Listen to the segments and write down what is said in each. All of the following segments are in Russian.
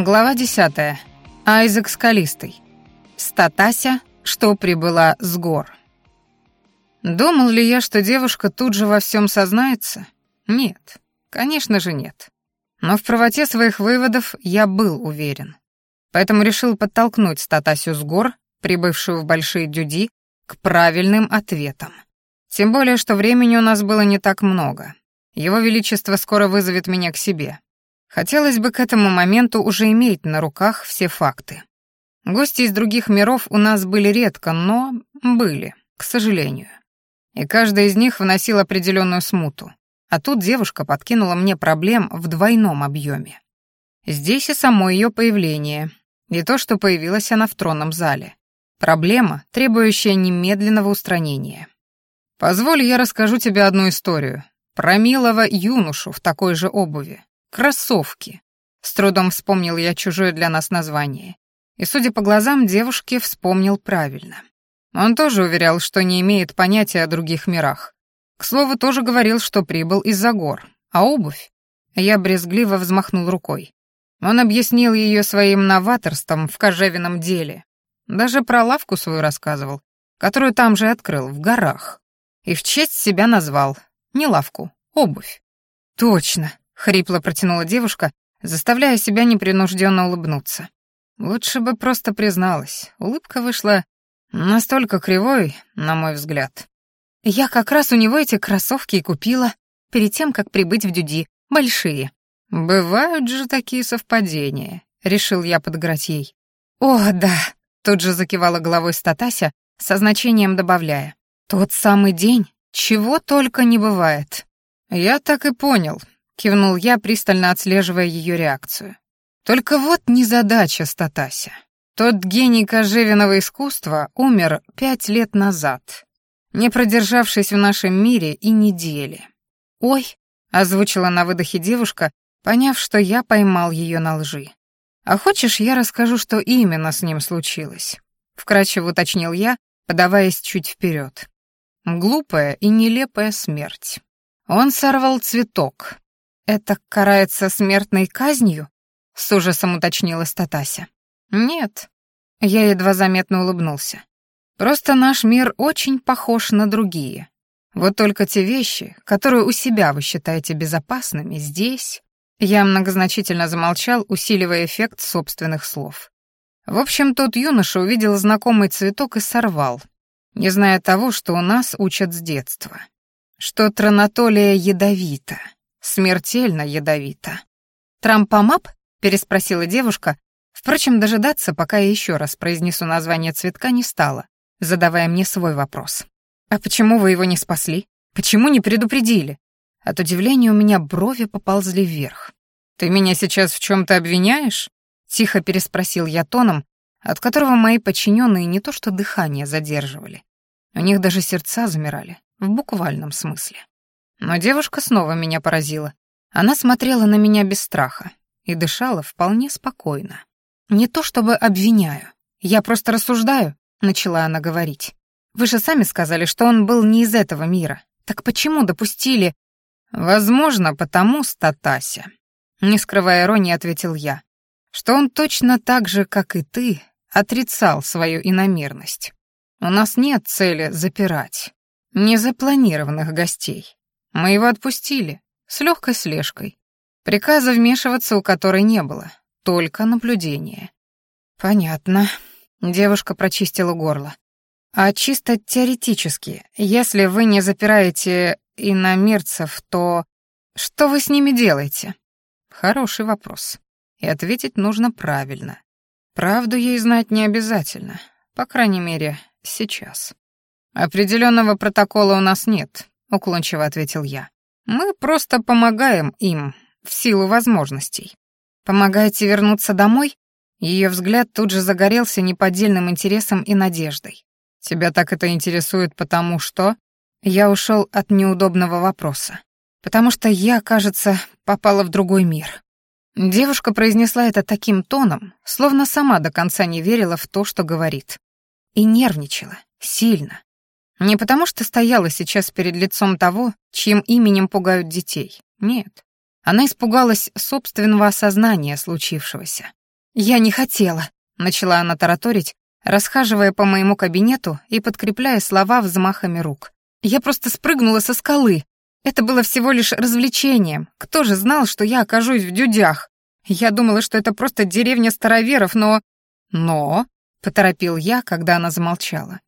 Глава 10. Айзек Скалистый. Статася, что прибыла с гор. Думал ли я, что девушка тут же во всем сознается? Нет, конечно же нет. Но в правоте своих выводов я был уверен. Поэтому решил подтолкнуть Статасю с гор, прибывшую в Большие Дюди, к правильным ответам. Тем более, что времени у нас было не так много. Его Величество скоро вызовет меня к себе. Хотелось бы к этому моменту уже иметь на руках все факты. Гости из других миров у нас были редко, но были, к сожалению. И каждая из них вносил определенную смуту. А тут девушка подкинула мне проблем в двойном объеме. Здесь и само ее появление, и то, что появилась она в тронном зале. Проблема, требующая немедленного устранения. Позволь, я расскажу тебе одну историю. Про милого юношу в такой же обуви. Кроссовки. С трудом вспомнил я чужое для нас название. И, судя по глазам, девушки вспомнил правильно. Он тоже уверял, что не имеет понятия о других мирах. К слову, тоже говорил, что прибыл из-за гор. А обувь? Я брезгливо взмахнул рукой. Он объяснил ее своим новаторством в кожевенном деле. Даже про лавку свою рассказывал, которую там же открыл, в горах. И в честь себя назвал. Не лавку, обувь. Точно, хрипло протянула девушка, заставляя себя непринужденно улыбнуться. Лучше бы просто призналась. Улыбка вышла настолько кривой, на мой взгляд. Я как раз у него эти кроссовки и купила перед тем, как прибыть в Дюди. Большие. Бывают же такие совпадения, решил я подыграть ей. О, да, тут же закивала головой Статася, со значением добавляя. Тот самый день, чего только не бывает. Я так и понял, кивнул я, пристально отслеживая ее реакцию. Только вот незадача, Статася. Тот гений кожевенного искусства умер пять лет назад, не продержавшись в нашем мире и недели. «Ой», — озвучила на выдохе девушка, поняв, что я поймал ее на лжи. «А хочешь, я расскажу, что именно с ним случилось?» — вкратчиво уточнил я, подаваясь чуть вперед. Глупая и нелепая смерть. Он сорвал цветок, «Это карается смертной казнью?» — с ужасом уточнила Статася. «Нет». Я едва заметно улыбнулся. «Просто наш мир очень похож на другие. Вот только те вещи, которые у себя вы считаете безопасными, здесь...» Я многозначительно замолчал, усиливая эффект собственных слов. В общем, тот юноша увидел знакомый цветок и сорвал, не зная того, что у нас учат с детства. Что тронатолия ядовита — смертельно ядовито. «Трампомап?» — переспросила девушка. Впрочем, дожидаться, пока я еще раз произнесу название цветка, не стала, задавая мне свой вопрос. «А почему вы его не спасли? Почему не предупредили?» От удивления у меня брови поползли вверх. «Ты меня сейчас в чем то обвиняешь?» — тихо переспросил я тоном, от которого мои подчиненные не то что дыхание задерживали. У них даже сердца замирали, в буквальном смысле. Но девушка снова меня поразила. Она смотрела на меня без страха и дышала вполне спокойно. «Не то чтобы обвиняю, я просто рассуждаю», — начала она говорить. «Вы же сами сказали, что он был не из этого мира. Так почему допустили...» «Возможно, потому, Статася», — не скрывая иронии, ответил я, «что он точно так же, как и ты, отрицал свою иномерность. У нас нет цели запирать незапланированных гостей. Мы его отпустили, с легкой слежкой. Приказа вмешиваться у которой не было, только наблюдение. Понятно. Девушка прочистила горло. А чисто теоретически, если вы не запираете иномерцев, то что вы с ними делаете? Хороший вопрос. И ответить нужно правильно. Правду ей знать не обязательно, по крайней мере, сейчас. Определенного протокола у нас нет, — уклончиво ответил я. «Мы просто помогаем им в силу возможностей. Помогаете вернуться домой?» Ее взгляд тут же загорелся неподдельным интересом и надеждой. «Тебя так это интересует, потому что...» Я ушел от неудобного вопроса. «Потому что я, кажется, попала в другой мир». Девушка произнесла это таким тоном, словно сама до конца не верила в то, что говорит. И нервничала. Сильно. Не потому что стояла сейчас перед лицом того, чьим именем пугают детей. Нет. Она испугалась собственного осознания случившегося. «Я не хотела», — начала она тараторить, расхаживая по моему кабинету и подкрепляя слова взмахами рук. «Я просто спрыгнула со скалы. Это было всего лишь развлечением. Кто же знал, что я окажусь в дюдях? Я думала, что это просто деревня староверов, но...» «Но...» — поторопил я, когда она замолчала.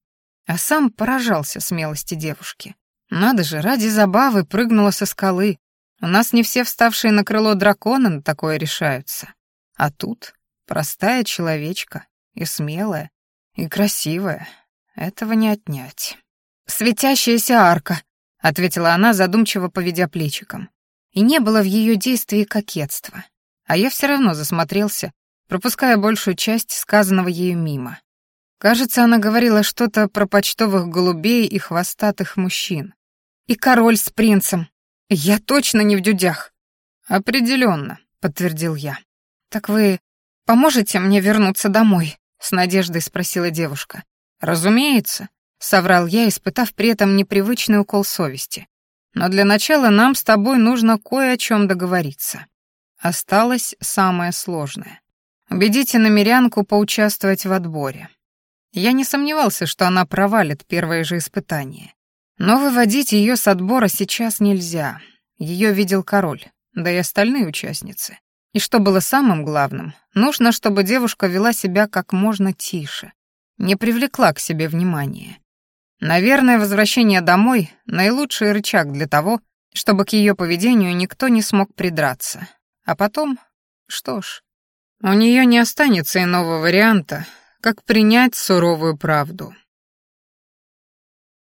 А сам поражался смелости девушки. Надо же, ради забавы прыгнула со скалы. У нас не все вставшие на крыло дракона на такое решаются. А тут простая человечка, и смелая, и красивая. Этого не отнять. «Светящаяся арка», — ответила она, задумчиво поведя плечиком. И не было в ее действии кокетства. А я все равно засмотрелся, пропуская большую часть сказанного ею мимо. Кажется, она говорила что-то про почтовых голубей и хвостатых мужчин. И король с принцем. Я точно не в дюдях. Определенно, подтвердил я. Так вы поможете мне вернуться домой? С надеждой спросила девушка. Разумеется, соврал я, испытав при этом непривычный укол совести. Но для начала нам с тобой нужно кое о чем договориться. Осталось самое сложное. Убедите намерянку поучаствовать в отборе. Я не сомневался, что она провалит первое же испытание. Но выводить ее с отбора сейчас нельзя. Ее видел король, да и остальные участницы. И что было самым главным, нужно, чтобы девушка вела себя как можно тише, не привлекла к себе внимания. Наверное, возвращение домой — наилучший рычаг для того, чтобы к ее поведению никто не смог придраться. А потом, что ж, у нее не останется иного варианта, как принять суровую правду.